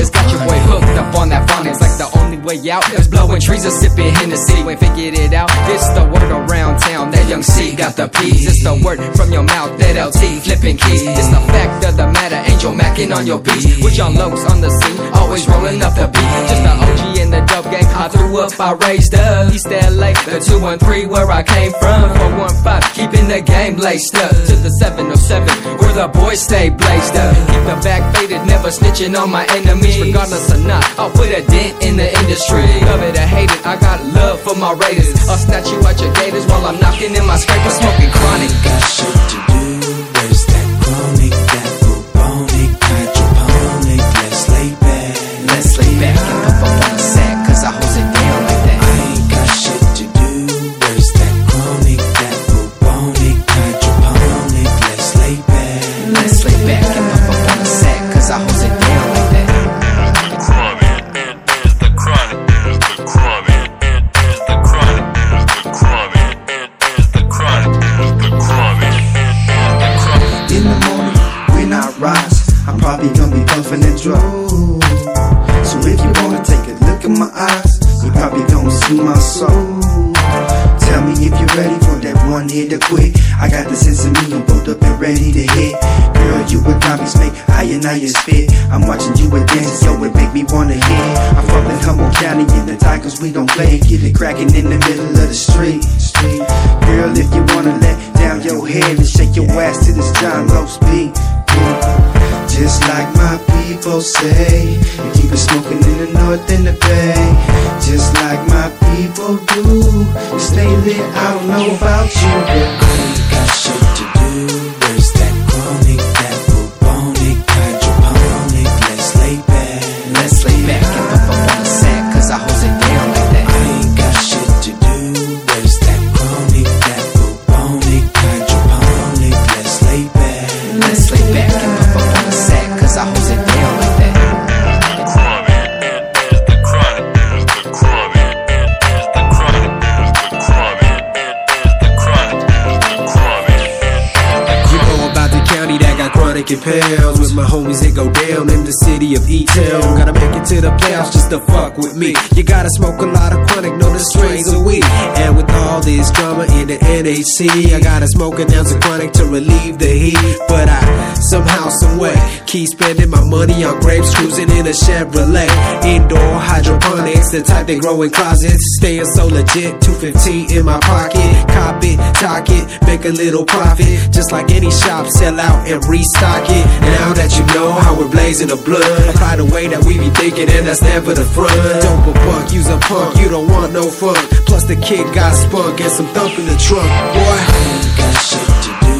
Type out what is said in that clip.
It's got your boy hooked up on that phonics. Like the only way out is blowing trees or sipping Hennessy. Ain't figured it out. It's the word around town that Young C got the P's. It's the word from your mouth that LT flipping keys. It's the fact of the matter. Angel macking on your beats. With your lows on the scene, always rolling threw up, I raised up. East LA, the 213 where I came from. 415, keeping the game laced up. To the 707, where the boys stay blazed up. Keep the back faded, never snitching on my enemies. Regardless or not, I'll put a dent in the industry. Love it or hate it, I got love for my raiders. I'll snatch you out your gators while I'm knocking in my scraper, smoking chronic. You probably don't see my soul. Tell me if you're ready for that one hit to quit. I got the sense of me, I'm both up and ready to hit. Girl, you a comics make I and I is spit. I'm watching you a dance, yo, it make me wanna hit. I'm from in Humboldt County in the Tigers, we don't play. Get it cracking in the middle of the street. street. Girl, if you wanna let down your head and shake your ass to this John Rose beat. Just like my people say, we keep it smoking in the north and the bay. Just like my people pounds With my homies that go down in the city of E-Town. Gotta make it to the playoffs just to fuck with me. You gotta smoke a lot of chronic, know the strains of weed. And with all this drama in the NHC I gotta smoke an ounce of chronic to relieve the heat. But I, somehow, someway Keep spending my money on grapes Cruising in a Chevrolet. Indoor hydroponics, the type they grow in closets. Staying so legit, 215 in my pocket Cop it, talk it, make a little profit. Just like any shop, sell out and restock it. Now that you know how we're blazing the blood Apply the way that we be thinking and that's never the front. Don't a buck, use a punk, you don't want no fun Plus the kid got spunk and some thump in the trunk, boy I ain't got shit to do.